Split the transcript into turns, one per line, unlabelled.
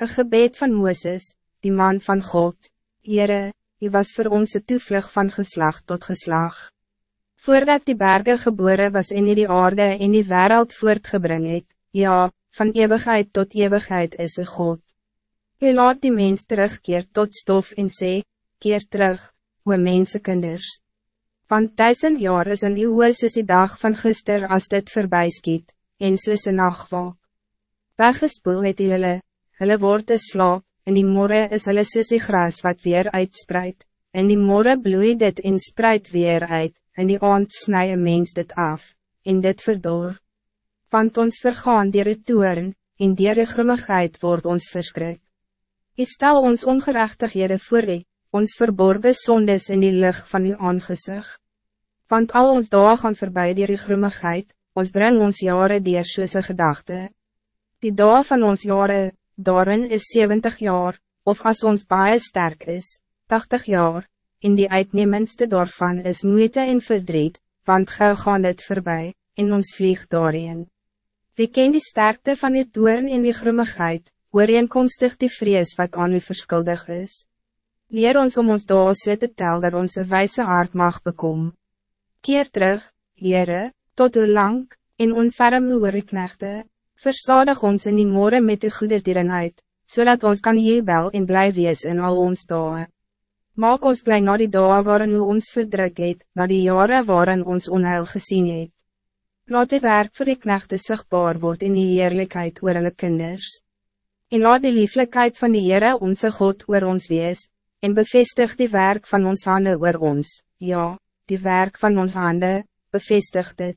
Een gebed van Mooses, die man van God, Heere, die was voor ons een toevlug van geslag tot geslag. Voordat die bergen geboren was en die aarde in die wereld voortgebring het, ja, van eeuwigheid tot eeuwigheid is een God. U laat die mens terugkeer tot stof en sê, keer terug, hoe mensenkinders. Want duizend jaar is een eeuw soos die dag van gister als dit voorbij skiet, en soos een nachtwalk. Weggespoel het die hulle, word een slaap, en die morgen is hulle soos die gras wat weer uitspreid, en die morgen bloei dit en spreid weer uit, en die aand snij een mens dit af, en dit verdoor. Want ons vergaan dier het toeren, en dier de grimmigheid word ons verskrik. Je stel ons ongerechtighede voor u, ons verborgen zondes in die lucht van uw aangezicht. Want al ons dagen gaan voorbij dier die grimmigheid, ons breng ons jaren dier soos gedachte. Die dagen van ons jaren, daarin is 70 jaar, of als ons baie sterk is, 80 jaar, in die uitnemendste daarvan is moeite en verdriet, want gauw gaan het voorbij, en ons vlieg daarin. Wie ken die sterkte van die toeren in die grimmigheid, ooreenkomstig die vrees wat aan u verskuldig is? Leer ons om ons daar so te tel dat ons een wijze aard mag bekom. Keer terug, Heere, tot hoe lang, en onferm uw versadig ons in die moore met de goede dieren uit, zodat ons kan jebel en blij wees in al ons dagen. Maak ons blij na die dagen waarin u ons verdruk het, na die jaren waarin ons onheil gezien het. Laat die werk voor die knechte zichtbaar word in die eerlijkheid oor hulle kinders. En laat die lieflijkheid van die Heere onze God oor ons wees, en bevestig die werk van ons handen oor ons, ja, die werk van ons handen, bevestig dit.